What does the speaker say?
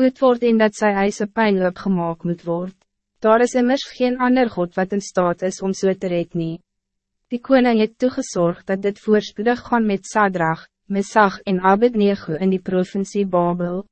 gespoed word en dat sy huis een pijnloop gemaakt moet worden. Daar is immers geen ander God wat in staat is om so te red nie. Die koning het toegezorgd dat dit voorspoedig gaan met Sadrach, Mesach en Abednego in die provincie Babel.